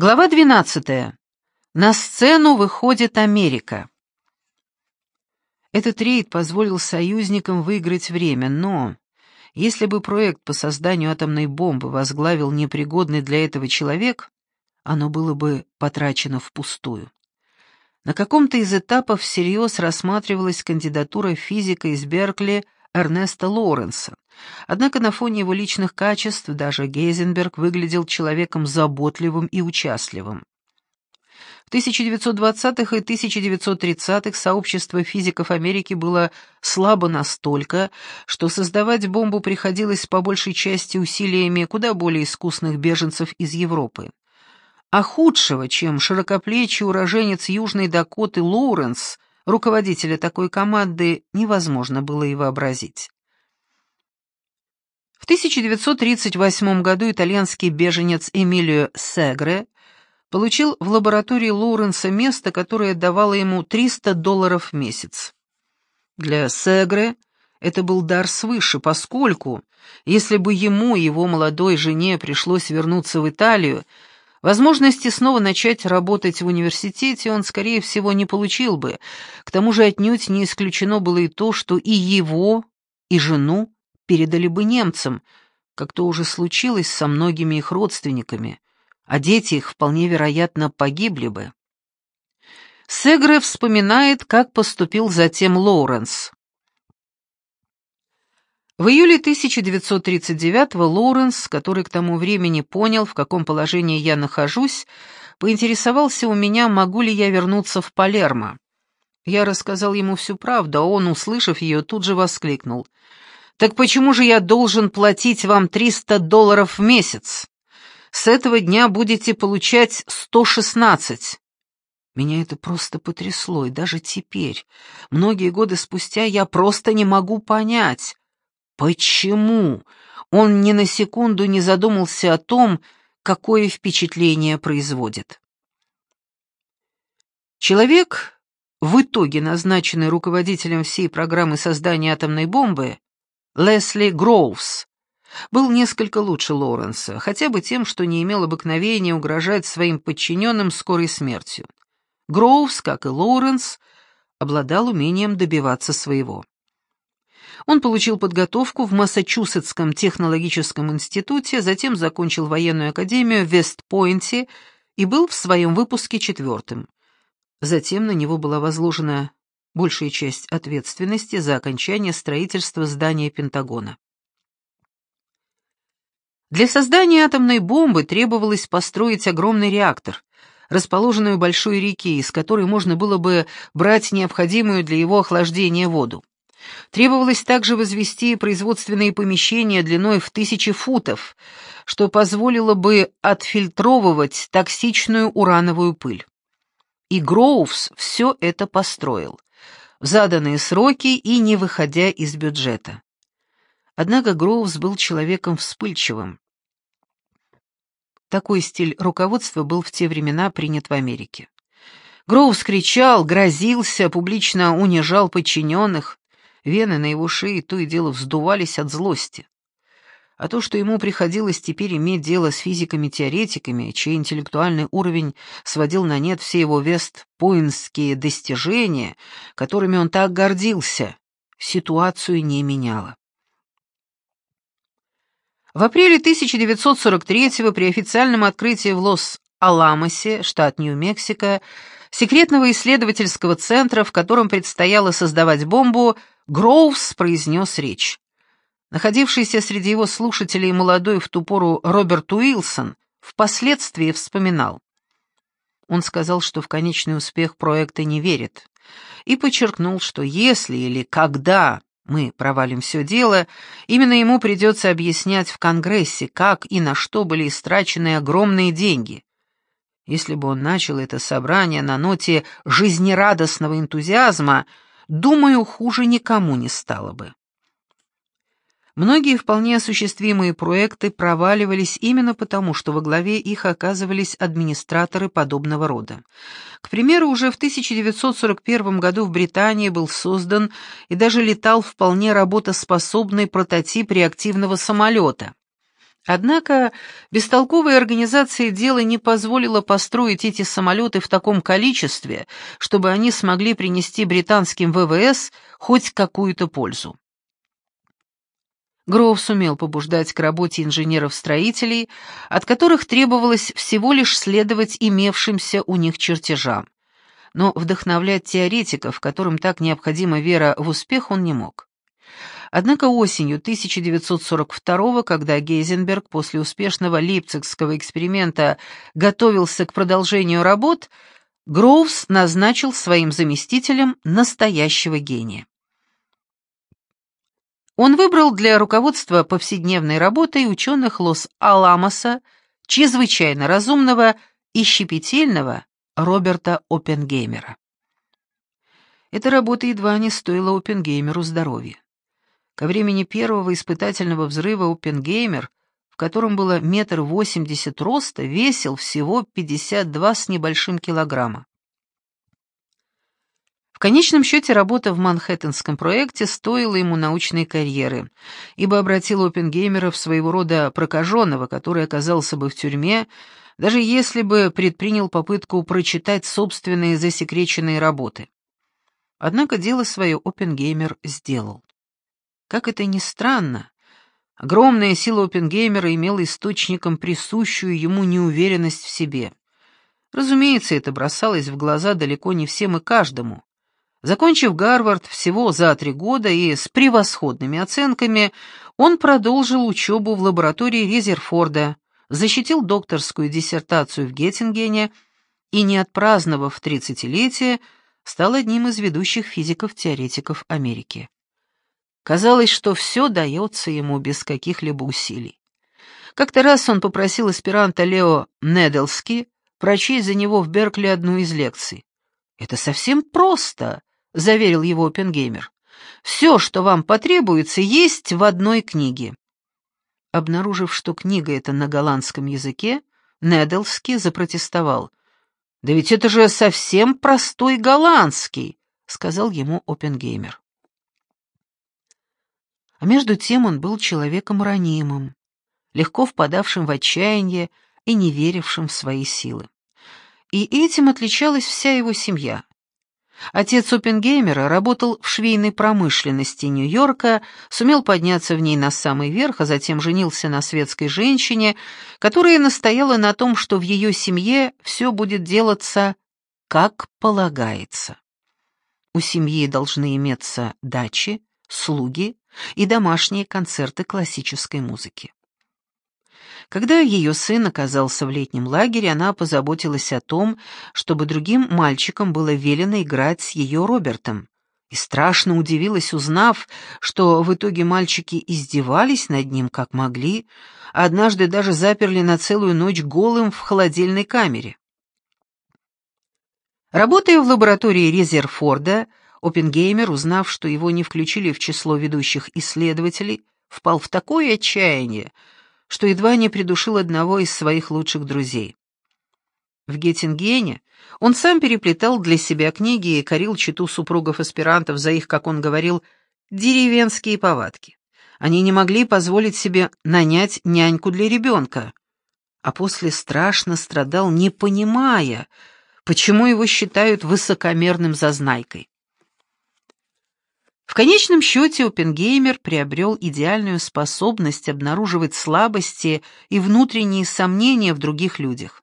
Глава 12. На сцену выходит Америка. Этот рейд позволил союзникам выиграть время, но если бы проект по созданию атомной бомбы возглавил непригодный для этого человек, оно было бы потрачено впустую. На каком-то из этапов всерьез рассматривалась кандидатура физика из Беркли Эрнеста Лоуренса. Однако на фоне его личных качеств даже Гейзенберг выглядел человеком заботливым и участливым. В 1920-х и 1930-х сообщество физиков Америки было слабо настолько, что создавать бомбу приходилось по большей части усилиями куда более искусных беженцев из Европы. А худшего, чем широкоплечий уроженец Южной Дакоты Лоуренс, руководителя такой команды, невозможно было и вообразить. В 1938 году итальянский беженец Эмилио Сегре получил в лаборатории Лоуренса место, которое давало ему 300 долларов в месяц. Для Сегре это был дар свыше, поскольку, если бы ему и его молодой жене пришлось вернуться в Италию, Возможности снова начать работать в университете он, скорее всего, не получил бы. К тому же отнюдь не исключено было и то, что и его, и жену передали бы немцам, как то уже случилось со многими их родственниками, а дети их, вполне вероятно, погибли бы. Сегре вспоминает, как поступил затем Лоуренс. В июле 1939-го Лоуренс, который к тому времени понял, в каком положении я нахожусь, поинтересовался у меня, могу ли я вернуться в Палермо. Я рассказал ему всю правду, а он, услышав ее, тут же воскликнул. «Так почему же я должен платить вам 300 долларов в месяц? С этого дня будете получать 116». Меня это просто потрясло, и даже теперь, многие годы спустя, я просто не могу понять, Почему он ни на секунду не задумался о том, какое впечатление производит? Человек, в итоге назначенный руководителем всей программы создания атомной бомбы, Лесли Гроувс, был несколько лучше Лоуренса, хотя бы тем, что не имел обыкновения угрожать своим подчиненным скорой смертью. Гроувс, как и Лоуренс, обладал умением добиваться своего. Он получил подготовку в Массачусетском технологическом институте, затем закончил военную академию в Вестпойнте и был в своем выпуске четвертым. Затем на него была возложена большая часть ответственности за окончание строительства здания Пентагона. Для создания атомной бомбы требовалось построить огромный реактор, расположенный у большой реки, из которой можно было бы брать необходимую для его охлаждения воду. Требовалось также возвести производственные помещения длиной в тысячи футов, что позволило бы отфильтровывать токсичную урановую пыль. И Гроувс все это построил, в заданные сроки и не выходя из бюджета. Однако Гроувс был человеком вспыльчивым. Такой стиль руководства был в те времена принят в Америке. Гроувс кричал, грозился, публично унижал подчиненных, Вены на его шее то и дело вздувались от злости. А то, что ему приходилось теперь иметь дело с физиками-теоретиками, чей интеллектуальный уровень сводил на нет все его вестпоинские достижения, которыми он так гордился, ситуацию не меняло. В апреле 1943-го при официальном открытии в Лос-Аламосе, штат Нью-Мексико, секретного исследовательского центра, в котором предстояло создавать бомбу, Гроувс произнес речь. Находившийся среди его слушателей молодой в ту пору Роберт Уилсон впоследствии вспоминал. Он сказал, что в конечный успех проекта не верит, и подчеркнул, что если или когда мы провалим все дело, именно ему придется объяснять в Конгрессе, как и на что были истрачены огромные деньги. Если бы он начал это собрание на ноте жизнерадостного энтузиазма, думаю, хуже никому не стало бы. Многие вполне осуществимые проекты проваливались именно потому, что во главе их оказывались администраторы подобного рода. К примеру, уже в 1941 году в Британии был создан и даже летал вполне работоспособный прототип реактивного самолета. Однако бестолковая организация дела не позволила построить эти самолеты в таком количестве, чтобы они смогли принести британским ВВС хоть какую-то пользу. Гроув сумел побуждать к работе инженеров-строителей, от которых требовалось всего лишь следовать имевшимся у них чертежам. Но вдохновлять теоретиков, которым так необходима вера в успех, он не мог. Однако осенью 1942 когда Гейзенберг после успешного лейпцигского эксперимента готовился к продолжению работ, Гроувс назначил своим заместителем настоящего гения. Он выбрал для руководства повседневной работой ученых Лос-Аламоса, чрезвычайно разумного и щепетильного Роберта Оппенгеймера. Эта работа едва не стоила Оппенгеймеру здоровья. Ко времени первого испытательного взрыва Оппенгеймер, в котором было метр восемьдесят роста, весил всего 52 с небольшим килограмма. В конечном счете работа в Манхэттенском проекте стоила ему научной карьеры, ибо обратила Оппенгеймера в своего рода прокаженного, который оказался бы в тюрьме, даже если бы предпринял попытку прочитать собственные засекреченные работы. Однако дело свое Оппенгеймер сделал. Как это ни странно, огромная сила Оппенгеймера имела источником присущую ему неуверенность в себе. Разумеется, это бросалось в глаза далеко не всем и каждому, Закончив Гарвард всего за три года и с превосходными оценками, он продолжил учебу в лаборатории Резерфорда, защитил докторскую диссертацию в Геттингене и, не отпраздновав тридцатилетие, стал одним из ведущих физиков-теоретиков Америки. Казалось, что все дается ему без каких-либо усилий. Как-то раз он попросил аспиранта Лео Неделски прочесть за него в Беркли одну из лекций. «Это совсем просто», — заверил его Оппенгеймер. «Все, что вам потребуется, есть в одной книге». Обнаружив, что книга эта на голландском языке, Неделский запротестовал. «Да ведь это же совсем простой голландский», — сказал ему Оппенгеймер. А между тем он был человеком ранимым, легко впадавшим в отчаяние и не верившим в свои силы. И этим отличалась вся его семья. Отец Оппенгеймера работал в швейной промышленности Нью-Йорка, сумел подняться в ней на самый верх, а затем женился на светской женщине, которая настояла на том, что в ее семье все будет делаться как полагается. У семьи должны иметься дачи, слуги и домашние концерты классической музыки. Когда ее сын оказался в летнем лагере, она позаботилась о том, чтобы другим мальчикам было велено играть с ее Робертом. И страшно удивилась, узнав, что в итоге мальчики издевались над ним как могли, а однажды даже заперли на целую ночь голым в холодильной камере. Работая в лаборатории Резерфорда, Оппенгеймер, узнав, что его не включили в число ведущих исследователей, впал в такое отчаяние, что едва не придушил одного из своих лучших друзей. В Геттингене он сам переплетал для себя книги и корил читу супругов-аспирантов за их, как он говорил, деревенские повадки. Они не могли позволить себе нанять няньку для ребенка, а после страшно страдал, не понимая, почему его считают высокомерным зазнайкой. В конечном счете Оппенгеймер приобрел идеальную способность обнаруживать слабости и внутренние сомнения в других людях.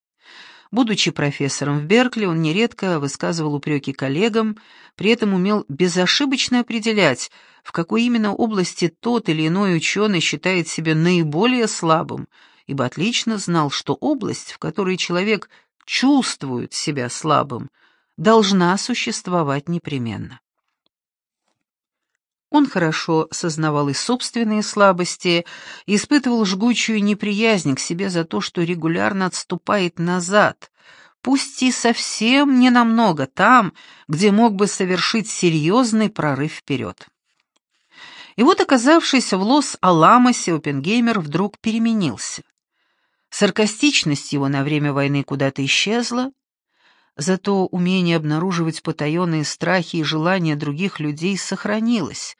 Будучи профессором в Беркли, он нередко высказывал упреки коллегам, при этом умел безошибочно определять, в какой именно области тот или иной ученый считает себя наиболее слабым, ибо отлично знал, что область, в которой человек чувствует себя слабым, должна существовать непременно. Он хорошо сознавал и собственные слабости, испытывал жгучую неприязнь к себе за то, что регулярно отступает назад, пусть и совсем не намного там, где мог бы совершить серьезный прорыв вперед. И вот, оказавшись в Лос-Аламосе, Оппенгеймер вдруг переменился. Саркастичность его на время войны куда-то исчезла, зато умение обнаруживать потаенные страхи и желания других людей сохранилось,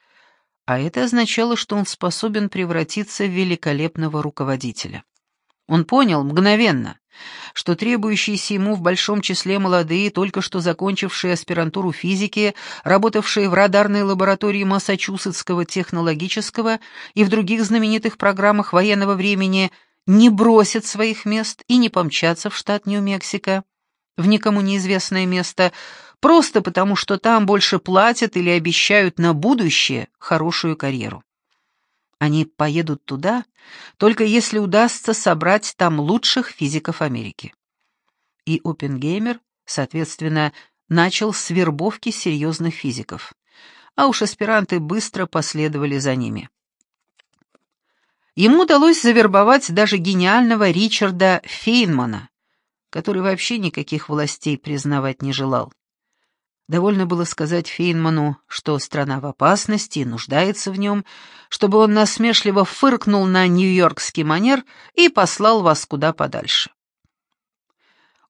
а это означало, что он способен превратиться в великолепного руководителя. Он понял мгновенно, что требующиеся ему в большом числе молодые, только что закончившие аспирантуру физики, работавшие в радарной лаборатории Массачусетского технологического и в других знаменитых программах военного времени, не бросят своих мест и не помчатся в штат Нью-Мексико, в никому неизвестное место, просто потому что там больше платят или обещают на будущее хорошую карьеру. Они поедут туда, только если удастся собрать там лучших физиков Америки. И Оппенгеймер, соответственно, начал с вербовки серьезных физиков, а уж аспиранты быстро последовали за ними. Ему удалось завербовать даже гениального Ричарда Фейнмана, который вообще никаких властей признавать не желал. Довольно было сказать Фейнману, что страна в опасности и нуждается в нем, чтобы он насмешливо фыркнул на нью-йоркский манер и послал вас куда подальше.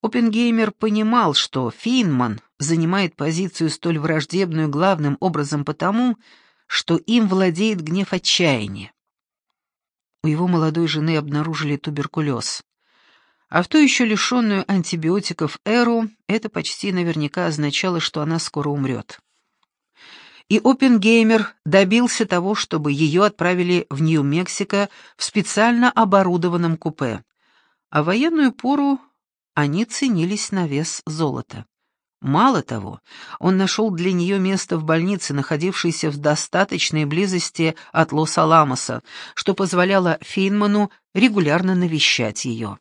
Оппенгеймер понимал, что Фейнман занимает позицию столь враждебную главным образом потому, что им владеет гнев отчаяния. У его молодой жены обнаружили туберкулез. А в ту еще лишенную антибиотиков эру это почти наверняка означало, что она скоро умрет. И Оппенгеймер добился того, чтобы ее отправили в Нью-Мексико в специально оборудованном купе. А военную пору они ценились на вес золота. Мало того, он нашел для нее место в больнице, находившейся в достаточной близости от Лос-Аламоса, что позволяло Фейнману регулярно навещать ее.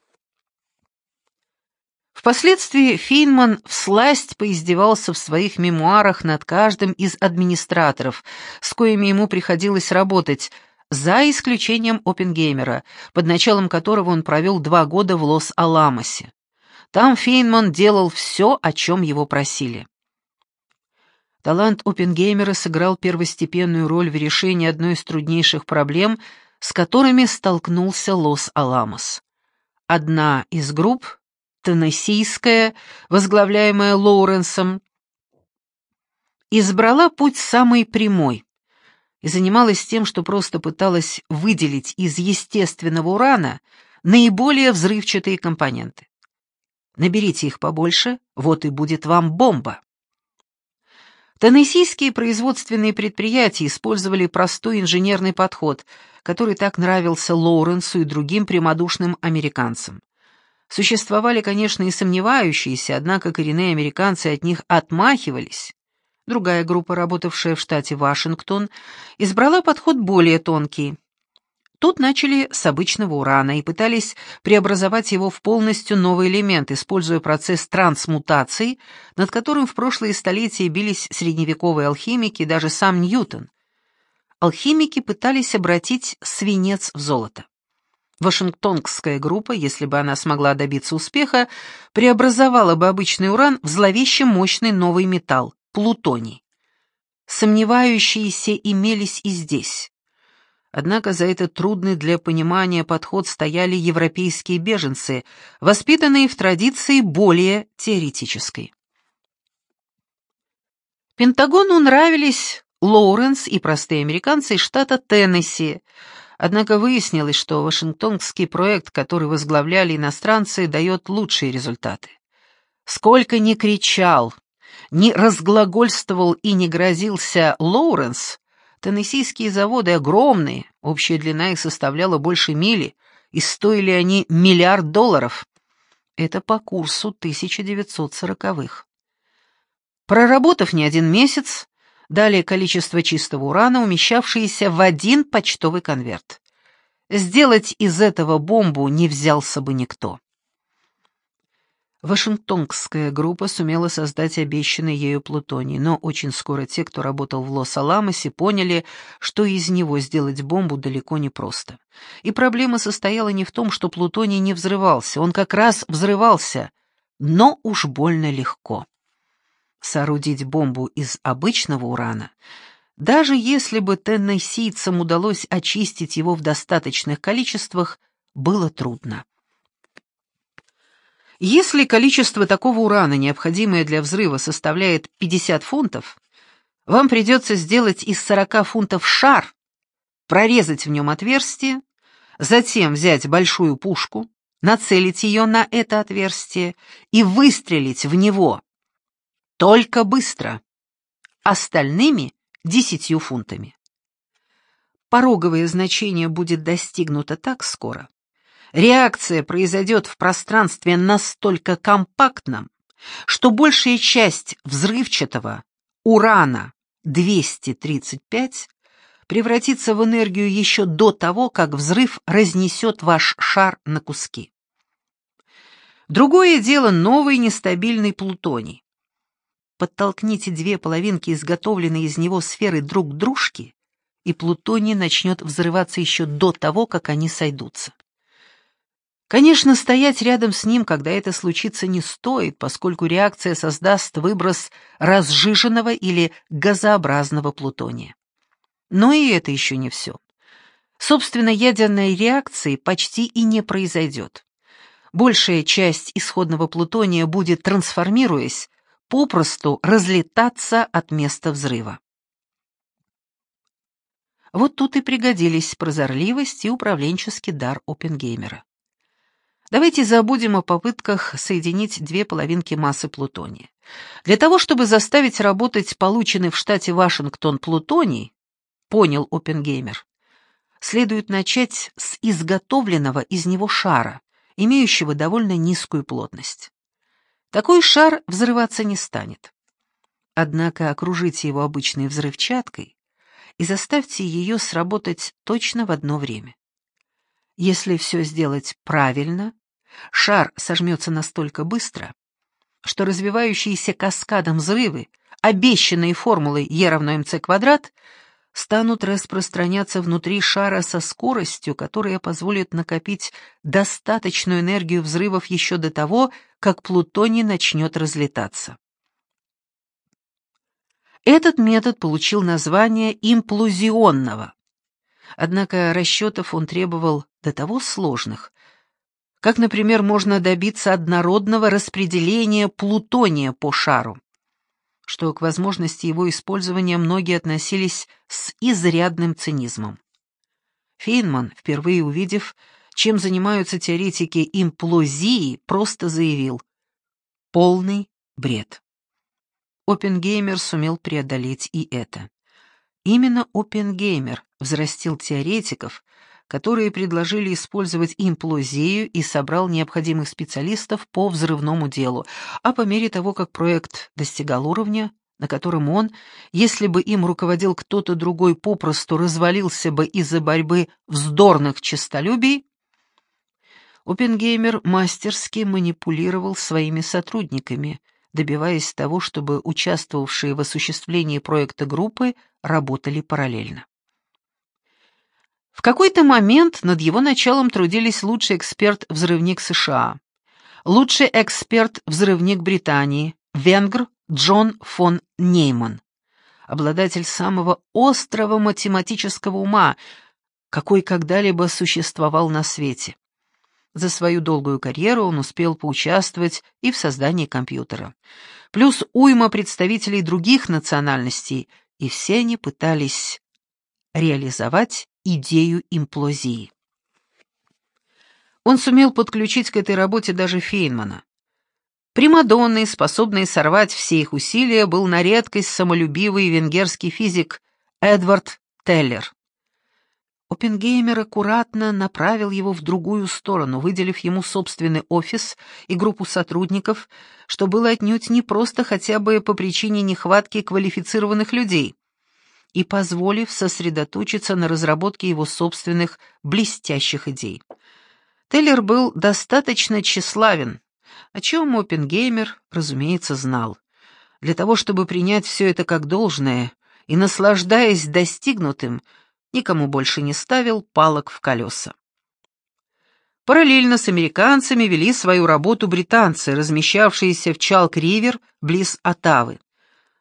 Впоследствии Фейнман всласть поиздевался в своих мемуарах над каждым из администраторов, с коими ему приходилось работать, за исключением Оппенгеймера, под началом которого он провел два года в Лос-Аламосе. Там Фейнман делал все, о чем его просили. Талант Оппенгеймера сыграл первостепенную роль в решении одной из труднейших проблем, с которыми столкнулся Лос-Аламос. Одна из групп Теннессийская, возглавляемая Лоуренсом, избрала путь самый прямой и занималась тем, что просто пыталась выделить из естественного урана наиболее взрывчатые компоненты. Наберите их побольше, вот и будет вам бомба. Теннессийские производственные предприятия использовали простой инженерный подход, который так нравился Лоуренсу и другим прямодушным американцам. Существовали, конечно, и сомневающиеся, однако коренные американцы от них отмахивались. Другая группа, работавшая в штате Вашингтон, избрала подход более тонкий. Тут начали с обычного урана и пытались преобразовать его в полностью новый элемент, используя процесс трансмутации, над которым в прошлые столетия бились средневековые алхимики и даже сам Ньютон. Алхимики пытались обратить свинец в золото. Вашингтонская группа, если бы она смогла добиться успеха, преобразовала бы обычный уран в зловеще мощный новый металл – плутоний. Сомневающиеся имелись и здесь. Однако за этот трудный для понимания подход стояли европейские беженцы, воспитанные в традиции более теоретической. Пентагону нравились Лоуренс и простые американцы штата Теннесси – Однако выяснилось, что Вашингтонский проект, который возглавляли иностранцы, дает лучшие результаты. Сколько ни кричал, ни разглагольствовал и не грозился Лоуренс, теннессийские заводы огромные, общая длина их составляла больше мили, и стоили они миллиард долларов. Это по курсу 1940-х. Проработав не один месяц, Далее количество чистого урана, умещавшееся в один почтовый конверт. Сделать из этого бомбу не взялся бы никто. Вашингтонская группа сумела создать обещанный ею плутоний, но очень скоро те, кто работал в Лос-Аламосе, поняли, что из него сделать бомбу далеко не просто. И проблема состояла не в том, что плутоний не взрывался, он как раз взрывался, но уж больно легко соорудить бомбу из обычного урана, даже если бы теннессийцам удалось очистить его в достаточных количествах, было трудно. Если количество такого урана, необходимое для взрыва, составляет 50 фунтов, Вам придется сделать из 40 фунтов шар, прорезать в нем отверстие, затем взять большую пушку, нацелить ее на это отверстие и выстрелить в него. Только быстро. Остальными десятью фунтами. Пороговое значение будет достигнуто так скоро. Реакция произойдет в пространстве настолько компактном, что большая часть взрывчатого урана-235 превратится в энергию еще до того, как взрыв разнесет ваш шар на куски. Другое дело новый нестабильный плутоний. Подтолкните две половинки изготовленной из него сферы друг к дружке, и плутоний начнет взрываться еще до того, как они сойдутся. Конечно, стоять рядом с ним, когда это случится, не стоит, поскольку реакция создаст выброс разжиженного или газообразного плутония. Но и это еще не все. Собственно, ядерной реакции почти и не произойдет. Большая часть исходного плутония будет, трансформируясь, попросту разлетаться от места взрыва. Вот тут и пригодились прозорливость и управленческий дар Оппенгеймера. Давайте забудем о попытках соединить две половинки массы плутония. Для того, чтобы заставить работать полученный в штате Вашингтон плутоний, понял Оппенгеймер, следует начать с изготовленного из него шара, имеющего довольно низкую плотность. Такой шар взрываться не станет. Однако окружите его обычной взрывчаткой и заставьте ее сработать точно в одно время. Если все сделать правильно, шар сожмется настолько быстро, что развивающиеся каскадом взрывы, обещанные формулой Е равно МЦ квадрат, станут распространяться внутри шара со скоростью, которая позволит накопить достаточную энергию взрывов еще до того, как плутоний начнет разлетаться. Этот метод получил название имплузионного. Однако расчетов он требовал до того сложных, как, например, можно добиться однородного распределения плутония по шару что к возможности его использования многие относились с изрядным цинизмом. Фейнман, впервые увидев, чем занимаются теоретики имплозии, просто заявил «полный бред». Оппенгеймер сумел преодолеть и это. Именно Оппенгеймер взрастил теоретиков, которые предложили использовать имплозию и собрал необходимых специалистов по взрывному делу, а по мере того, как проект достигал уровня, на котором он, если бы им руководил кто-то другой, попросту развалился бы из-за борьбы вздорных честолюбий, Оппенгеймер мастерски манипулировал своими сотрудниками, добиваясь того, чтобы участвовавшие в осуществлении проекта группы работали параллельно. В какой-то момент над его началом трудились лучший эксперт-взрывник США, лучший эксперт-взрывник Британии, венгр Джон фон Нейман, обладатель самого острого математического ума, какой когда-либо существовал на свете. За свою долгую карьеру он успел поучаствовать и в создании компьютера. Плюс уйма представителей других национальностей, и все они пытались реализовать идею имплозии. Он сумел подключить к этой работе даже Фейнмана. Примадонной, способной сорвать все их усилия, был на редкость самолюбивый венгерский физик Эдвард Теллер. Оппенгеймер аккуратно направил его в другую сторону, выделив ему собственный офис и группу сотрудников, что было отнюдь не просто хотя бы по причине нехватки квалифицированных людей и позволив сосредоточиться на разработке его собственных блестящих идей. Теллер был достаточно тщеславен, о чем Оппенгеймер, разумеется, знал. Для того, чтобы принять все это как должное и, наслаждаясь достигнутым, никому больше не ставил палок в колеса. Параллельно с американцами вели свою работу британцы, размещавшиеся в Чалк-Ривер близ Оттавы.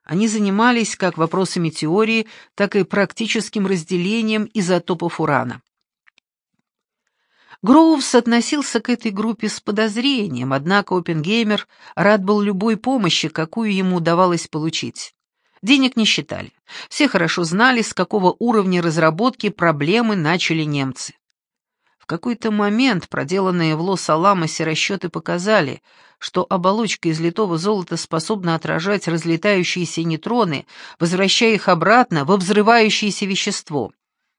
Они занимались как вопросами теории, так и практическим разделением изотопов урана. Гроувс относился к этой группе с подозрением, однако Оппенгеймер рад был любой помощи, какую ему удавалось получить. Денег не считали. Все хорошо знали, с какого уровня разработки проблемы начали немцы. В какой-то момент проделанные в Лос-Аламосе расчеты показали, что оболочка из литого золота способна отражать разлетающиеся нейтроны, возвращая их обратно во взрывающееся вещество.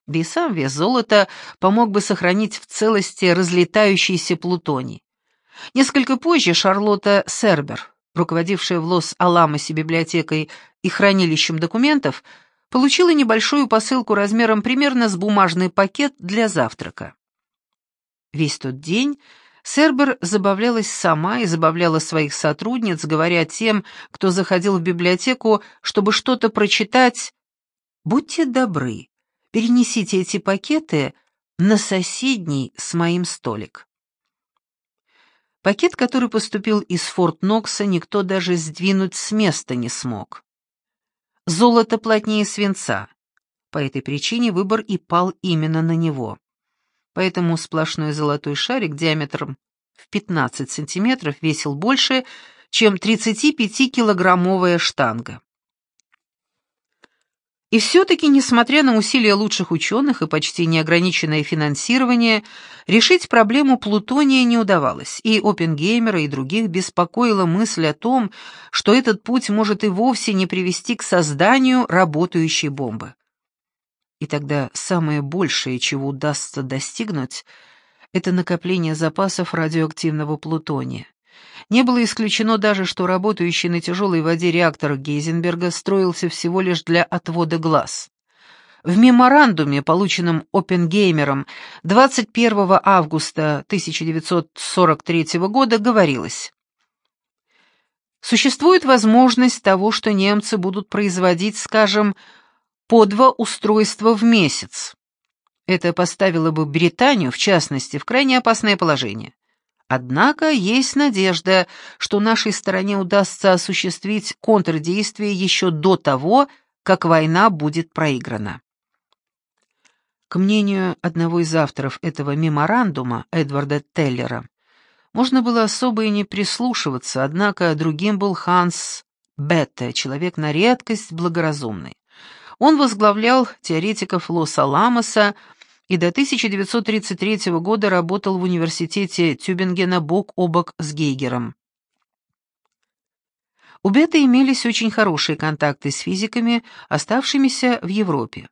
Да и сам вес золота помог бы сохранить в целости разлетающийся плутоний. Несколько позже Шарлотта Сербер, руководившая в Лос-Аламосе библиотекой и хранилищем документов, получила небольшую посылку размером примерно с бумажный пакет для завтрака. Весь тот день Сербер забавлялась сама и забавляла своих сотрудниц, говоря тем, кто заходил в библиотеку, чтобы что-то прочитать, «Будьте добры, перенесите эти пакеты на соседний с моим столик». Пакет, который поступил из Форт Нокса, никто даже сдвинуть с места не смог. Золото плотнее свинца. По этой причине выбор и пал именно на него. Поэтому сплошной золотой шарик диаметром в 15 сантиметров весил больше, чем 35-килограммовая штанга. И все-таки, несмотря на усилия лучших ученых и почти неограниченное финансирование, решить проблему плутония не удавалось, и Оппенгеймера и других беспокоила мысль о том, что этот путь может и вовсе не привести к созданию работающей бомбы. И тогда самое большее, чего удастся достигнуть, это накопление запасов радиоактивного плутония. Не было исключено даже, что работающий на тяжелой воде реактор Гейзенберга строился всего лишь для отвода глаз. В меморандуме, полученном Оппенгеймером 21 августа 1943 года, говорилось Существует возможность того, что немцы будут производить, скажем, по два устройства в месяц. Это поставило бы Британию, в частности, в крайне опасное положение. Однако есть надежда, что нашей стороне удастся осуществить контрдействие еще до того, как война будет проиграна. К мнению одного из авторов этого меморандума, Эдварда Теллера, можно было особо и не прислушиваться, однако другим был Ханс Бетте, человек на редкость благоразумный. Он возглавлял теоретиков Лос-Аламоса, и до 1933 года работал в университете Тюбингена бок о бок с Гейгером. У Бета имелись очень хорошие контакты с физиками, оставшимися в Европе.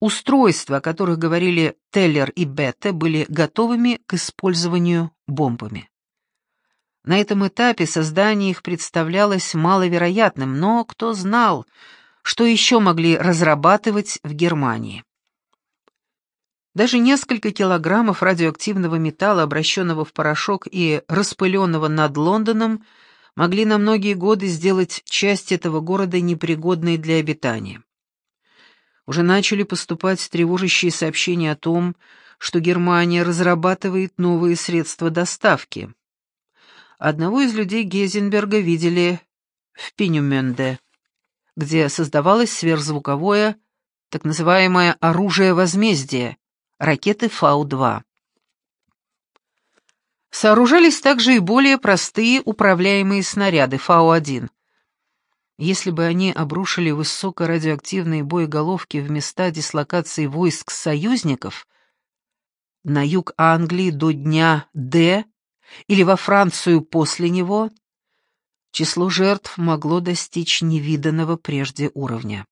Устройства, о которых говорили Теллер и Бетте, были готовыми к использованию бомбами. На этом этапе создание их представлялось маловероятным, но кто знал, что еще могли разрабатывать в Германии. Даже несколько килограммов радиоактивного металла, обращенного в порошок и распыленного над Лондоном, могли на многие годы сделать часть этого города непригодной для обитания. Уже начали поступать тревожащие сообщения о том, что Германия разрабатывает новые средства доставки. Одного из людей Гезенберга видели в Пенюменде, где создавалось сверхзвуковое, так называемое оружие возмездия, ракеты Фау-2. Сооружались также и более простые управляемые снаряды Фау-1. Если бы они обрушили высокорадиоактивные боеголовки в места дислокации войск союзников, на юг Англии до дня Д или во Францию после него, число жертв могло достичь невиданного прежде уровня.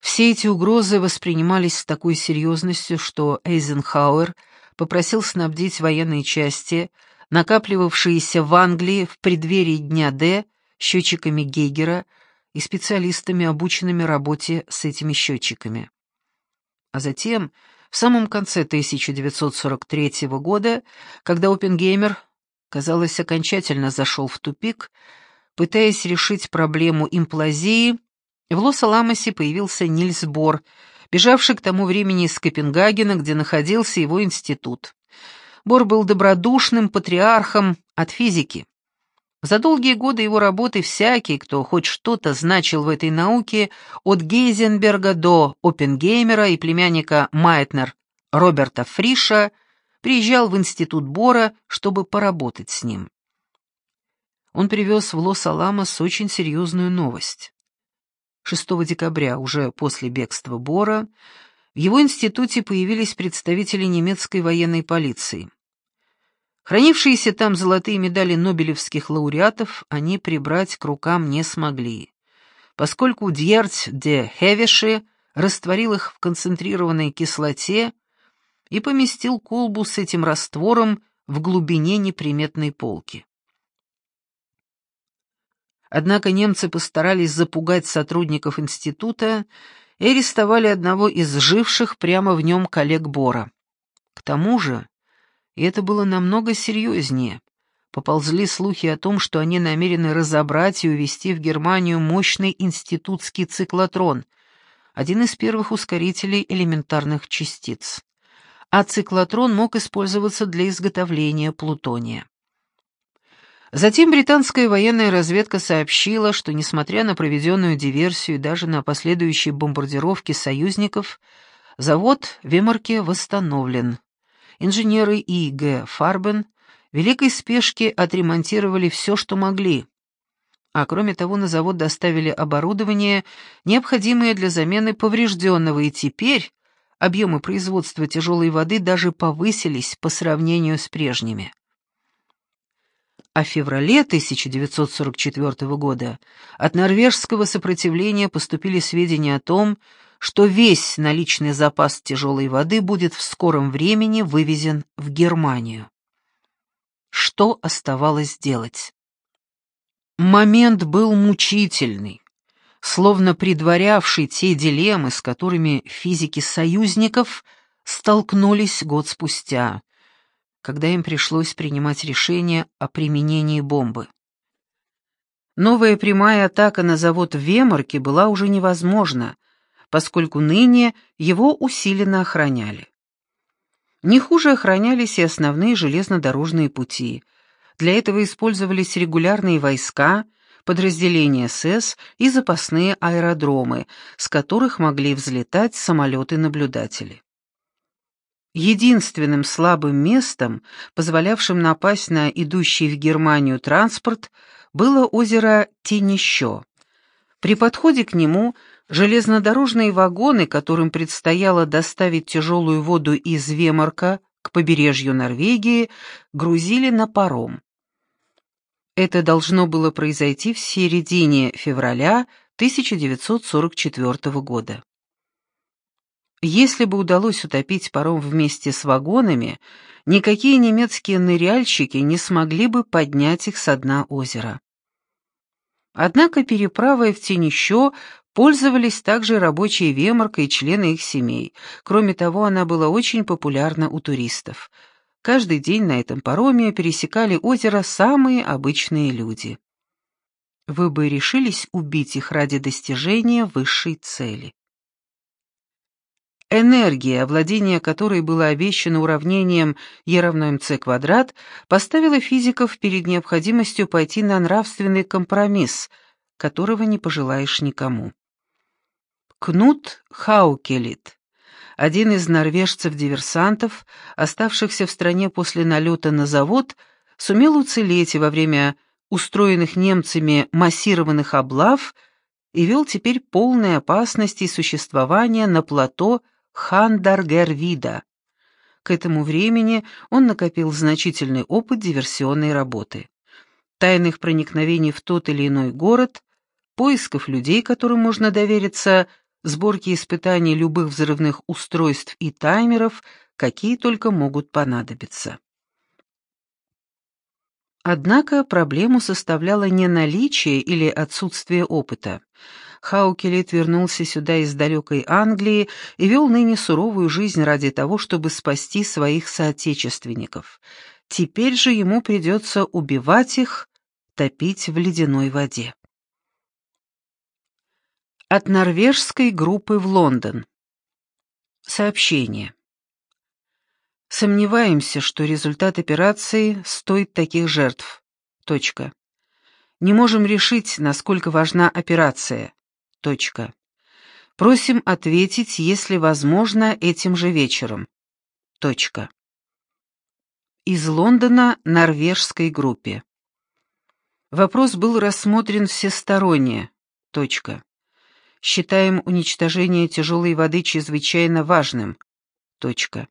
Все эти угрозы воспринимались с такой серьезностью, что Эйзенхауэр попросил снабдить военные части, накапливавшиеся в Англии в преддверии Дня Д, счетчиками Гейгера и специалистами, обученными работе с этими счетчиками. А затем, в самом конце 1943 года, когда Оппенгеймер, казалось, окончательно зашел в тупик, пытаясь решить проблему имплазии, в Лос-Аламосе появился Нильс Бор, бежавший к тому времени из Копенгагена, где находился его институт. Бор был добродушным патриархом от физики. За долгие годы его работы всякий, кто хоть что-то значил в этой науке, от Гейзенберга до Оппенгеймера и племянника Майтнер Роберта Фриша, приезжал в институт Бора, чтобы поработать с ним. он привез в Лос-Аламос очень серьезную новость. 6 декабря, уже после бегства Бора, в его институте появились представители немецкой военной полиции. Хранившиеся там золотые медали нобелевских лауреатов они прибрать к рукам не смогли, поскольку Дьерть де Хевиши растворил их в концентрированной кислоте и поместил колбу с этим раствором в глубине неприметной полки. Однако немцы постарались запугать сотрудников института и арестовали одного из живших прямо в нем коллег Бора. К тому же, и это было намного серьезнее, поползли слухи о том, что они намерены разобрать и увезти в Германию мощный институтский циклотрон, один из первых ускорителей элементарных частиц. А циклотрон мог использоваться для изготовления плутония. Затем британская военная разведка сообщила, что, несмотря на проведенную диверсию и даже на последующие бомбардировки союзников, завод в Вемарке восстановлен. Инженеры И.Г. Фарбен в великой спешке отремонтировали все, что могли. А кроме того, на завод доставили оборудование, необходимое для замены поврежденного, и теперь объемы производства тяжелой воды даже повысились по сравнению с прежними а в феврале 1944 года от норвежского сопротивления поступили сведения о том, что весь наличный запас тяжелой воды будет в скором времени вывезен в Германию. Что оставалось делать? Момент был мучительный, словно предварявший те дилеммы, с которыми физики союзников столкнулись год спустя, когда им пришлось принимать решение о применении бомбы. Новая прямая атака на завод в Вемарке была уже невозможна, поскольку ныне его усиленно охраняли. Не хуже охранялись и основные железнодорожные пути. Для этого использовались регулярные войска, подразделения СС и запасные аэродромы, с которых могли взлетать самолеты-наблюдатели. Единственным слабым местом, позволявшим напасть на идущий в Германию транспорт, было озеро Тенищо. При подходе к нему железнодорожные вагоны, которым предстояло доставить тяжелую воду из Вемарка к побережью Норвегии, грузили на паром. Это должно было произойти в середине февраля 1944 года. Если бы удалось утопить паром вместе с вагонами, никакие немецкие ныряльщики не смогли бы поднять их со дна озера. Однако переправой в Тенищо пользовались также рабочие Вемарка и члены их семей. Кроме того, она была очень популярна у туристов. Каждый день на этом пароме пересекали озеро самые обычные люди. Вы бы решились убить их ради достижения высшей цели. Энергия, владение которой было обещано уравнением E равно mc квадрат, поставила физиков перед необходимостью пойти на нравственный компромисс, которого не пожелаешь никому. Кнут Хаукелит, один из норвежцев-диверсантов, оставшихся в стране после налета на завод, сумел уцелеть и во время устроенных немцами массированных облав и вел теперь полной опасности существования на плато Хандаргервида. К этому времени он накопил значительный опыт диверсионной работы. Тайных проникновений в тот или иной город, поисков людей, которым можно довериться, сборки испытаний любых взрывных устройств и таймеров, какие только могут понадобиться. Однако проблему составляло не наличие или отсутствие опыта. Хаукелит вернулся сюда из далекой Англии и вел ныне суровую жизнь ради того, чтобы спасти своих соотечественников. Теперь же ему придется убивать их, топить в ледяной воде. От норвежской группы в Лондон. Сообщение. Сомневаемся, что результат операции стоит таких жертв. Точка. Не можем решить, насколько важна операция. Точка. Просим ответить, если возможно, этим же вечером. Точка. Из Лондона норвежской группе. Вопрос был рассмотрен всесторонне. Точка. Считаем уничтожение тяжелой воды чрезвычайно важным. Точка.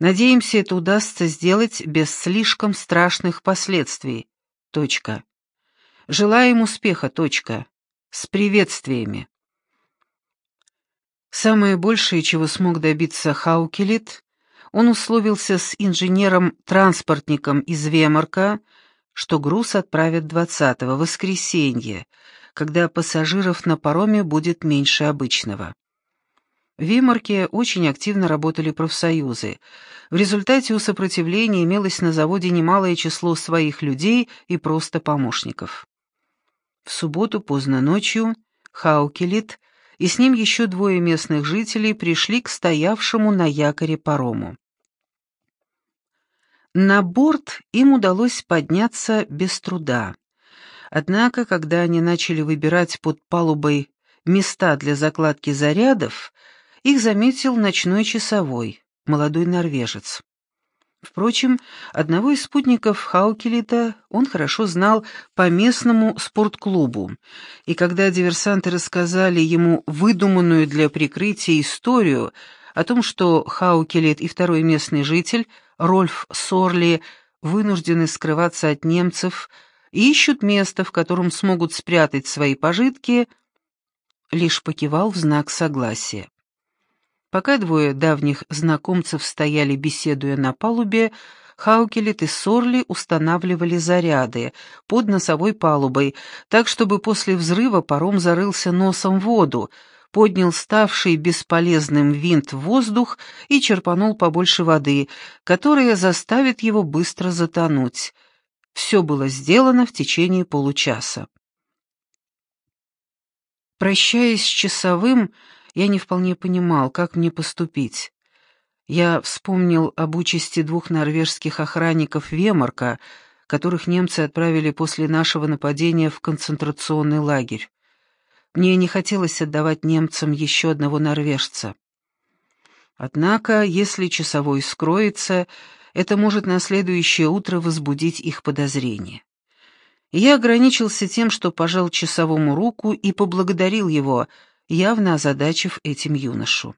Надеемся, это удастся сделать без слишком страшных последствий. Точка. Желаем успеха. Точка. С приветствиями. Самое большее, чего смог добиться Хаукелит, он условился с инженером-транспортником из Вемарка, что груз отправят 20-го, воскресенье, когда пассажиров на пароме будет меньше обычного. В Вимарке очень активно работали профсоюзы. В результате у сопротивления имелось на заводе немалое число своих людей и просто помощников. В субботу поздно ночью Хаукелит и с ним еще двое местных жителей пришли к стоявшему на якоре парому. На борт им удалось подняться без труда. Однако, когда они начали выбирать под палубой места для закладки зарядов, их заметил ночной часовой, молодой норвежец. Впрочем, одного из спутников Хаукелита он хорошо знал по местному спортклубу, и когда диверсанты рассказали ему выдуманную для прикрытия историю о том, что Хаукелит и второй местный житель, Рольф Сорли, вынуждены скрываться от немцев ищут место, в котором смогут спрятать свои пожитки, лишь покивал в знак согласия. Пока двое давних знакомцев стояли, беседуя на палубе, Хаукелет и Сорли устанавливали заряды под носовой палубой, так чтобы после взрыва паром зарылся носом в воду, поднял ставший бесполезным винт в воздух и черпанул побольше воды, которая заставит его быстро затонуть. Все было сделано в течение получаса. Прощаясь с часовым, я не вполне понимал, как мне поступить. Я вспомнил об участи двух норвежских охранников Вемарка, которых немцы отправили после нашего нападения в концентрационный лагерь. Мне не хотелось отдавать немцам еще одного норвежца. Однако, если часовой скроется, это может на следующее утро возбудить их подозрения. Я ограничился тем, что пожал часовому руку и поблагодарил его — явно озадачив этим юношу.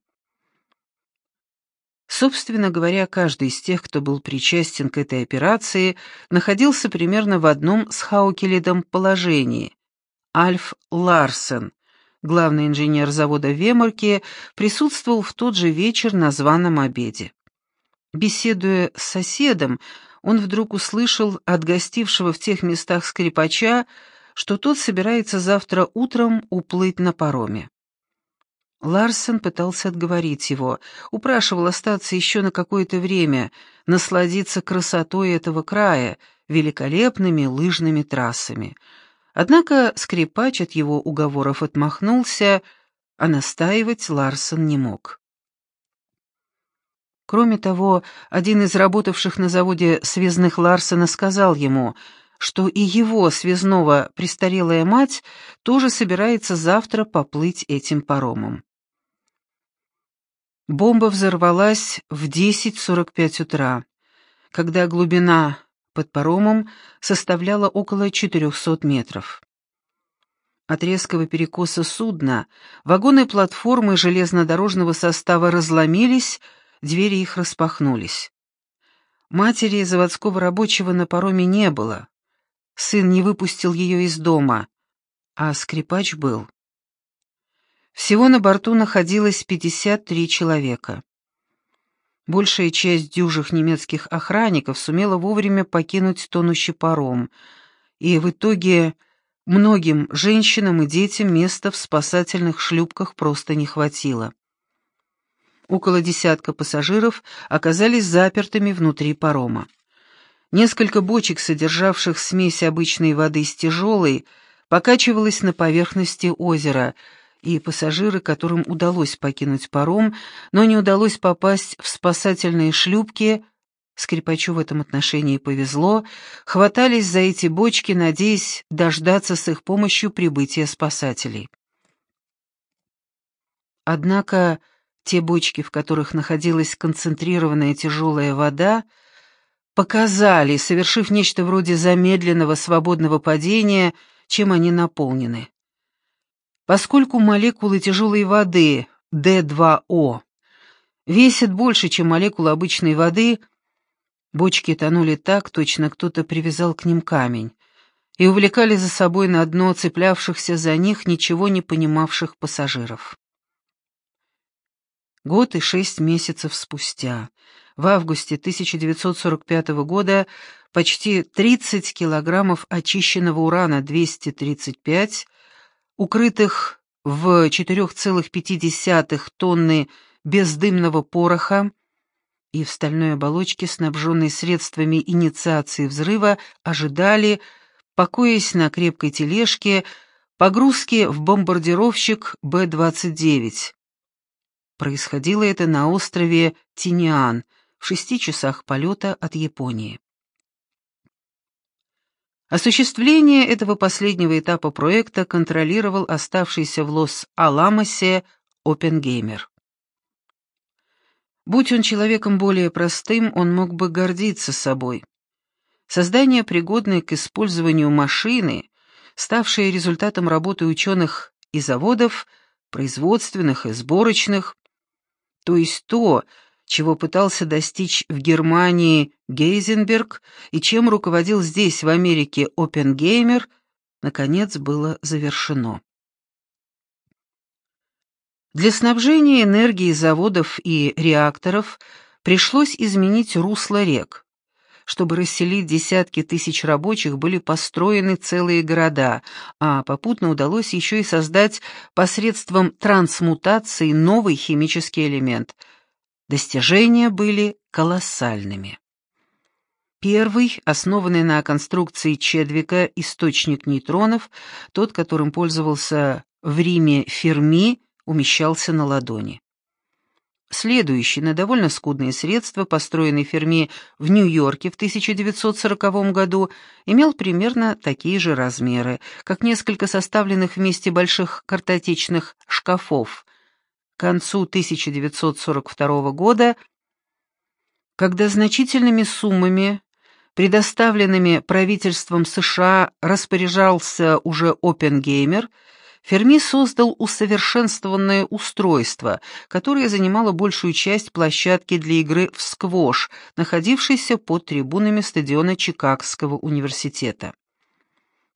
Собственно говоря, каждый из тех, кто был причастен к этой операции, находился примерно в одном с Хаукеледом положении. Альф Ларсен, главный инженер завода Вемарки, присутствовал в тот же вечер на званом обеде. Беседуя с соседом, он вдруг услышал от гостившего в тех местах скрипача, что тот собирается завтра утром уплыть на пароме. Ларсен пытался отговорить его, упрашивал остаться еще на какое-то время, насладиться красотой этого края, великолепными лыжными трассами. Однако скрипач от его уговоров отмахнулся, а настаивать Ларсен не мог. Кроме того, один из работавших на заводе связных Ларсена сказал ему, что и его связного престарелая мать тоже собирается завтра поплыть этим паромом. Бомба взорвалась в 10.45 утра, когда глубина под паромом составляла около 400 метров. От резкого перекоса судна вагоны платформы железнодорожного состава разломились, двери их распахнулись. Матери заводского рабочего на пароме не было. Сын не выпустил ее из дома, а скрипач был. Всего на борту находилось 53 человека. Большая часть дюжих немецких охранников сумела вовремя покинуть тонущий паром, и в итоге многим женщинам и детям места в спасательных шлюпках просто не хватило. Около десятка пассажиров оказались запертыми внутри парома. Несколько бочек, содержавших смесь обычной воды с тяжелой, покачивалось на поверхности озера — и пассажиры, которым удалось покинуть паром, но не удалось попасть в спасательные шлюпки, скрипачу в этом отношении повезло, хватались за эти бочки, надеясь дождаться с их помощью прибытия спасателей. Однако те бочки, в которых находилась концентрированная тяжелая вода, показали, совершив нечто вроде замедленного свободного падения, чем они наполнены. Поскольку молекулы тяжелой воды D2O весят больше, чем молекулы обычной воды, бочки тонули так, точно кто-то привязал к ним камень, и увлекали за собой на дно цеплявшихся за них ничего не понимавших пассажиров. Год и шесть месяцев спустя, в августе 1945 года, почти 30 килограммов очищенного урана-235, укрытых в 4,5 тонны бездымного пороха и в стальной оболочке, снабженной средствами инициации взрыва, ожидали, покоясь на крепкой тележке, погрузки в бомбардировщик Б-29. Происходило это на острове Тиниан, в шести часах полета от Японии. Осуществление этого последнего этапа проекта контролировал оставшийся в Лос-Аламосе Опенгеймер. Будь он человеком более простым, он мог бы гордиться собой. Создание пригодной к использованию машины, ставшей результатом работы ученых и заводов, производственных и сборочных, то есть то, чего пытался достичь в Германии Гейзенберг и чем руководил здесь, в Америке, Оппенгеймер, наконец было завершено. Для снабжения энергией заводов и реакторов пришлось изменить русло рек. Чтобы расселить десятки тысяч рабочих, были построены целые города, а попутно удалось еще и создать посредством трансмутации новый химический элемент. Достижения были колоссальными. Первый, основанный на конструкции Чедвика источник нейтронов, тот, которым пользовался в Риме Ферми, умещался на ладони. Следующий, на довольно скудные средства, построенный Ферми в Нью-Йорке в 1940 году, имел примерно такие же размеры, как несколько составленных вместе больших картотечных шкафов. К концу 1942 года, когда значительными суммами, предоставленными правительством США, распоряжался уже Оппенгеймер, Ферми создал усовершенствованное устройство, которое занимало большую часть площадки для игры в сквош, находившейся под трибунами стадиона Чикагского университета.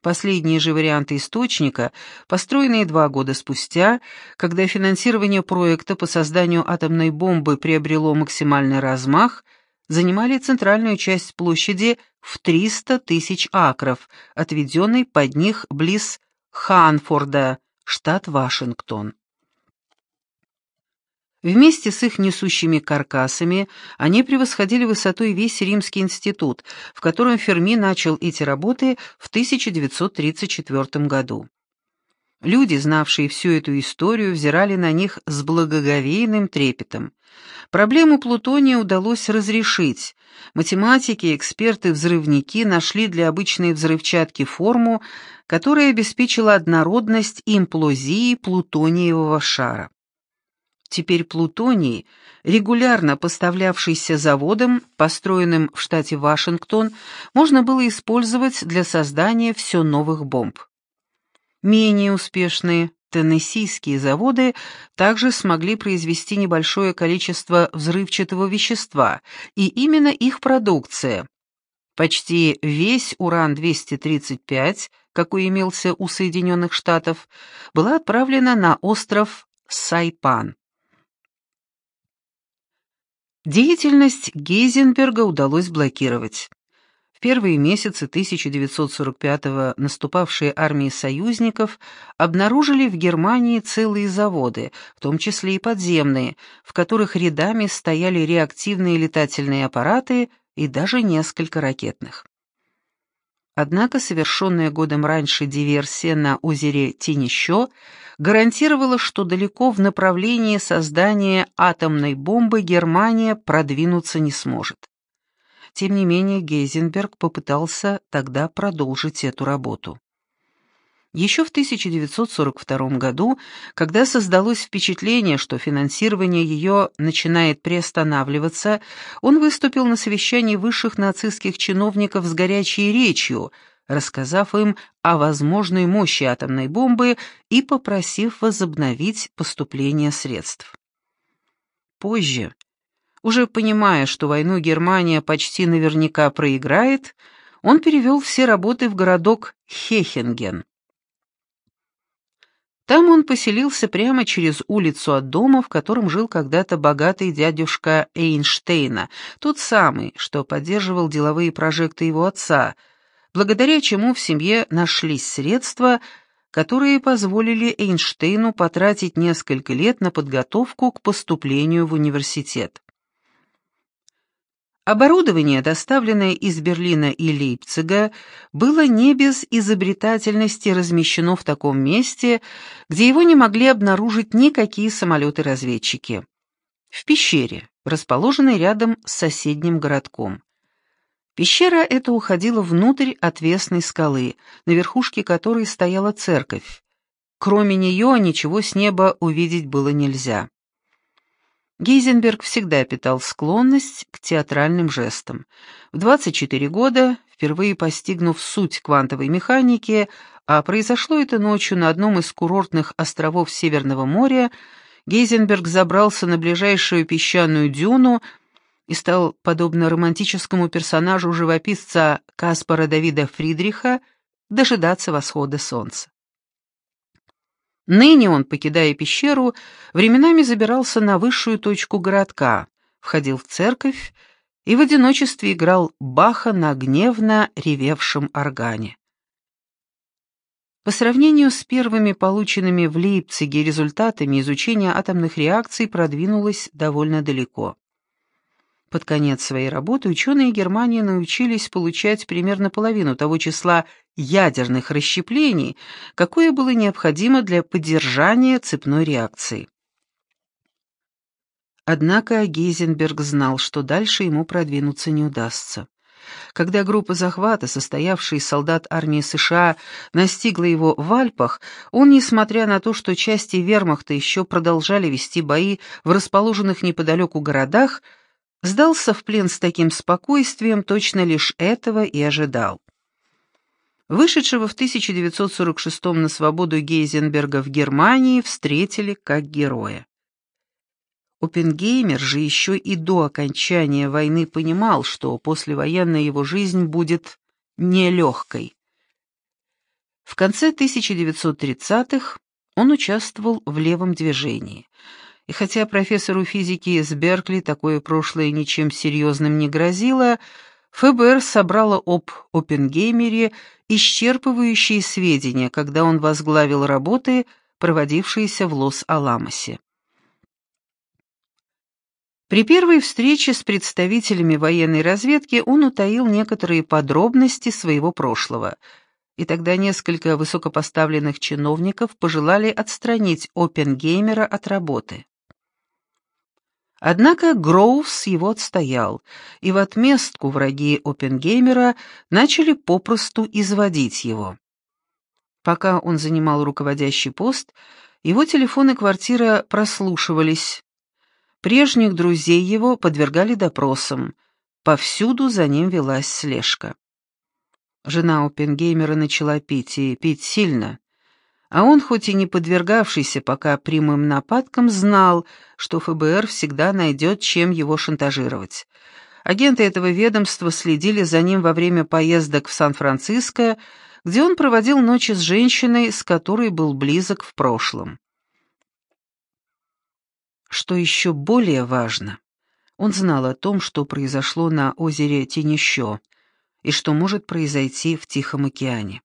Последние же варианты источника, построенные два года спустя, когда финансирование проекта по созданию атомной бомбы приобрело максимальный размах, занимали центральную часть площади в 300 тысяч акров, отведенной под них близ Ханфорда, штат Вашингтон. Вместе с их несущими каркасами они превосходили высотой весь Римский институт, в котором Ферми начал эти работы в 1934 году. Люди, знавшие всю эту историю, взирали на них с благоговейным трепетом. Проблему плутония удалось разрешить. Математики и эксперты-взрывники нашли для обычной взрывчатки форму, которая обеспечила однородность имплозии плутониевого шара. Теперь плутоний, регулярно поставлявшийся заводом, построенным в штате Вашингтон, можно было использовать для создания все новых бомб. Менее успешные теннессийские заводы также смогли произвести небольшое количество взрывчатого вещества, и именно их продукция, почти весь уран-235, какой имелся у Соединенных Штатов, была отправлена на остров Сайпан. Деятельность Гейзенберга удалось блокировать. В первые месяцы 1945-го наступавшие армии союзников обнаружили в Германии целые заводы, в том числе и подземные, в которых рядами стояли реактивные летательные аппараты и даже несколько ракетных. Однако совершенная годом раньше диверсия на озере Тинищо гарантировала, что далеко в направлении создания атомной бомбы Германия продвинуться не сможет. Тем не менее, Гейзенберг попытался тогда продолжить эту работу. Еще в 1942 году, когда создалось впечатление, что финансирование ее начинает приостанавливаться, он выступил на совещании высших нацистских чиновников с горячей речью, рассказав им о возможной мощи атомной бомбы и попросив возобновить поступление средств. Позже, уже понимая, что войну Германия почти наверняка проиграет, он перевел все работы в городок Хехенген. Там он поселился прямо через улицу от дома, в котором жил когда-то богатый дядюшка Эйнштейна, тот самый, что поддерживал деловые прожекты его отца, благодаря чему в семье нашлись средства, которые позволили Эйнштейну потратить несколько лет на подготовку к поступлению в университет. Оборудование, доставленное из Берлина и Лейпцига, было не без изобретательности размещено в таком месте, где его не могли обнаружить никакие самолеты-разведчики. В пещере, расположенной рядом с соседним городком. Пещера эта уходила внутрь отвесной скалы, на верхушке которой стояла церковь. Кроме нее ничего с неба увидеть было нельзя. Гейзенберг всегда питал склонность к театральным жестам. В 24 года, впервые постигнув суть квантовой механики, а произошло это ночью на одном из курортных островов Северного моря, Гейзенберг забрался на ближайшую песчаную дюну и стал, подобно романтическому персонажу живописца Каспара Давида Фридриха, дожидаться восхода солнца. Ныне он, покидая пещеру, временами забирался на высшую точку городка, входил в церковь и в одиночестве играл Баха на гневно ревевшем органе. По сравнению с первыми полученными в Лейпциге результатами изучения атомных реакций продвинулось довольно далеко. Под конец своей работы ученые Германии научились получать примерно половину того числа ядерных расщеплений, какое было необходимо для поддержания цепной реакции. Однако Гейзенберг знал, что дальше ему продвинуться не удастся. Когда группа захвата, состоявшая из солдат армии США, настигла его в Альпах, он, несмотря на то, что части вермахта еще продолжали вести бои в расположенных неподалеку городах, сдался в плен с таким спокойствием, точно лишь этого и ожидал. Вышедшего в 1946 на свободу Гейзенберга в Германии встретили как героя. Оппенгеймер же еще и до окончания войны понимал, что послевоенная его жизнь будет нелегкой. В конце 1930-х он участвовал в левом движении – и хотя профессору физики из Беркли такое прошлое ничем серьезным не грозило, ФБР собрало об Оппенгеймере исчерпывающие сведения, когда он возглавил работы, проводившиеся в Лос-Аламосе. При первой встрече с представителями военной разведки он утаил некоторые подробности своего прошлого, и тогда несколько высокопоставленных чиновников пожелали отстранить Оппенгеймера от работы. Однако Гроувс его отстоял, и в отместку враги Оппенгеймера начали попросту изводить его. Пока он занимал руководящий пост, его телефон и квартира прослушивались. Прежних друзей его подвергали допросам. Повсюду за ним велась слежка. Жена Оппенгеймера начала пить, и пить сильно. А он, хоть и не подвергавшийся пока прямым нападкам, знал, что ФБР всегда найдет, чем его шантажировать. Агенты этого ведомства следили за ним во время поездок в Сан-Франциско, где он проводил ночи с женщиной, с которой был близок в прошлом. Что еще более важно, он знал о том, что произошло на озере Тенещо и что может произойти в Тихом океане.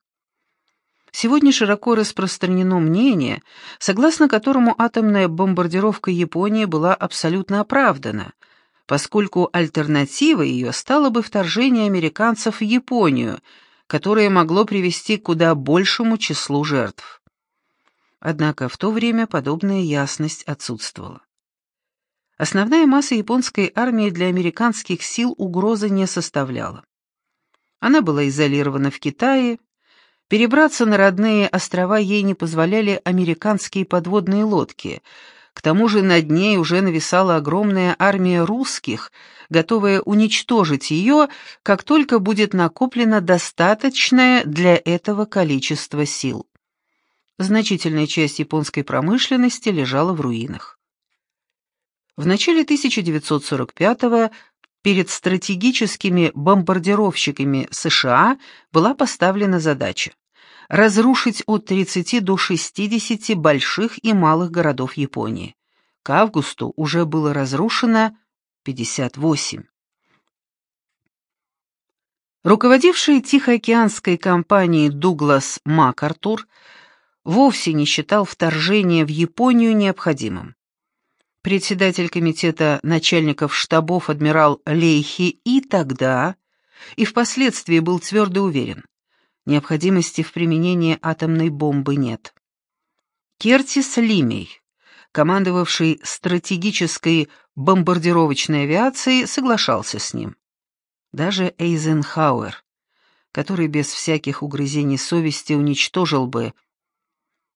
Сегодня широко распространено мнение, согласно которому атомная бомбардировка Японии была абсолютно оправдана, поскольку альтернативой ее стало бы вторжение американцев в Японию, которое могло привести к куда большему числу жертв. Однако в то время подобная ясность отсутствовала. Основная масса японской армии для американских сил угрозы не составляла. Она была изолирована в Китае, Перебраться на родные острова ей не позволяли американские подводные лодки. К тому же над ней уже нависала огромная армия русских, готовая уничтожить ее, как только будет накоплено достаточное для этого количество сил. Значительная часть японской промышленности лежала в руинах. В начале 1945-го перед стратегическими бомбардировщиками США была поставлена задача разрушить от 30 до 60 больших и малых городов Японии. К августу уже было разрушено 58. Руководивший Тихоокеанской компанией Дуглас МакАртур вовсе не считал вторжение в Японию необходимым. Председатель комитета начальников штабов адмирал Лейхи и тогда, и впоследствии был твердо уверен, необходимости в применении атомной бомбы нет. Кертис Лимей, командовавший стратегической бомбардировочной авиацией, соглашался с ним. Даже Эйзенхауэр, который без всяких угрызений совести уничтожил бы,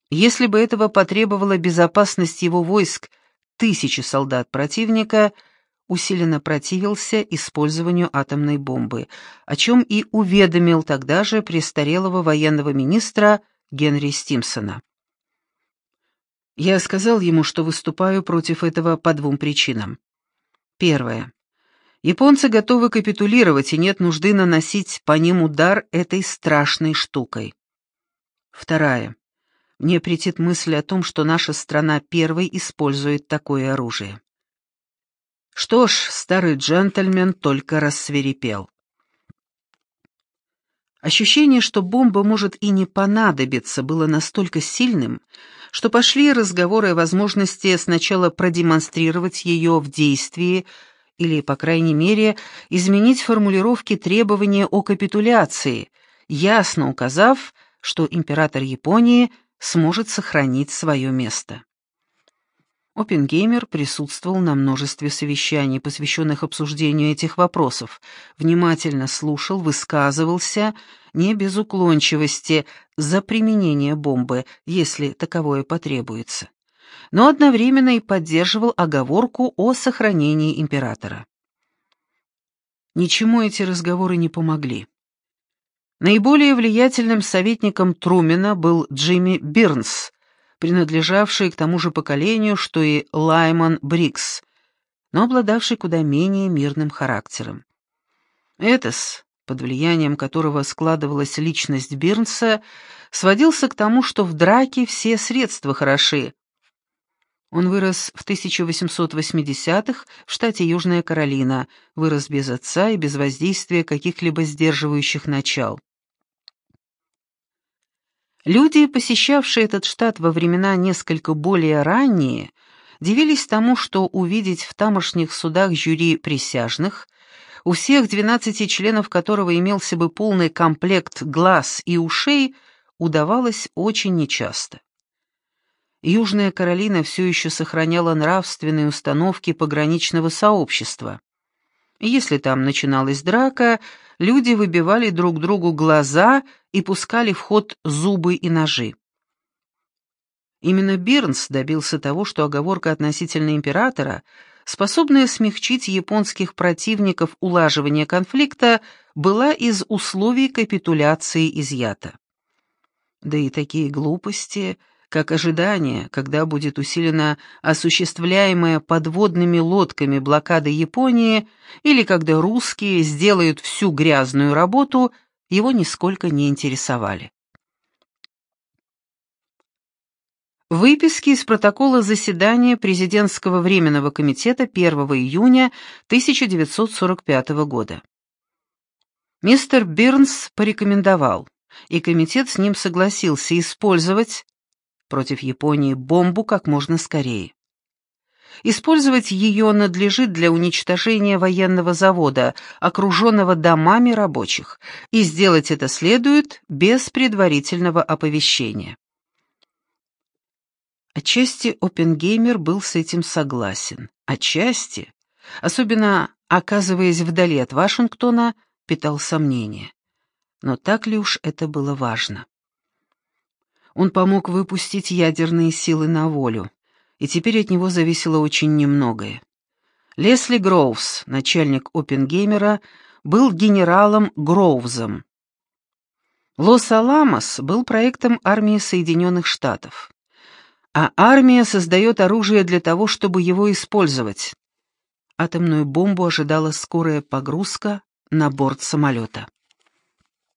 если бы этого потребовала безопасность его войск, тысячи солдат противника — усиленно противился использованию атомной бомбы, о чем и уведомил тогда же престарелого военного министра Генри Стимсона. Я сказал ему, что выступаю против этого по двум причинам. Первое. Японцы готовы капитулировать, и нет нужды наносить по ним удар этой страшной штукой. Вторая. Мне претит мысль о том, что наша страна первой использует такое оружие. Что ж, старый джентльмен только рассверепел. Ощущение, что бомба может и не понадобиться, было настолько сильным, что пошли разговоры о возможности сначала продемонстрировать ее в действии или, по крайней мере, изменить формулировки требования о капитуляции, ясно указав, что император Японии сможет сохранить свое место. Оппенгеймер присутствовал на множестве совещаний, посвященных обсуждению этих вопросов, внимательно слушал, высказывался, не без уклончивости, за применение бомбы, если таковое потребуется, но одновременно и поддерживал оговорку о сохранении императора. Ничему эти разговоры не помогли. Наиболее влиятельным советником Трумена был Джимми Бирнс, принадлежавший к тому же поколению, что и Лайман Брикс, но обладавший куда менее мирным характером. Этос, под влиянием которого складывалась личность Бирнса, сводился к тому, что в драке все средства хороши. Он вырос в 1880-х в штате Южная Каролина, вырос без отца и без воздействия каких-либо сдерживающих начал. Люди, посещавшие этот штат во времена несколько более ранние, дивились тому, что увидеть в тамошних судах жюри присяжных, у всех 12 членов которого имелся бы полный комплект глаз и ушей, удавалось очень нечасто. Южная Каролина все еще сохраняла нравственные установки пограничного сообщества. Если там начиналась драка, люди выбивали друг другу глаза и пускали в ход зубы и ножи. Именно Бирнс добился того, что оговорка относительно императора, способная смягчить японских противников улаживания конфликта, была из условий капитуляции изъята. Да и такие глупости, как ожидание, когда будет усилена осуществляемая подводными лодками блокада Японии, или когда русские сделают всю грязную работу – его нисколько не интересовали. Выписки из протокола заседания Президентского временного комитета 1 июня 1945 года. Мистер Бирнс порекомендовал, и комитет с ним согласился использовать против Японии бомбу как можно скорее. Использовать ее надлежит для уничтожения военного завода, окруженного домами рабочих, и сделать это следует без предварительного оповещения. Отчасти Оппенгеймер был с этим согласен. Отчасти, особенно оказываясь вдали от Вашингтона, питал сомнения. Но так ли уж это было важно? Он помог выпустить ядерные силы на волю, и теперь от него зависело очень немногое. Лесли Гроувс, начальник Оппенгеймера, был генералом Гроувзом. Лос-Аламос был проектом армии Соединенных Штатов. А армия создает оружие для того, чтобы его использовать. Атомную бомбу ожидала скорая погрузка на борт самолета.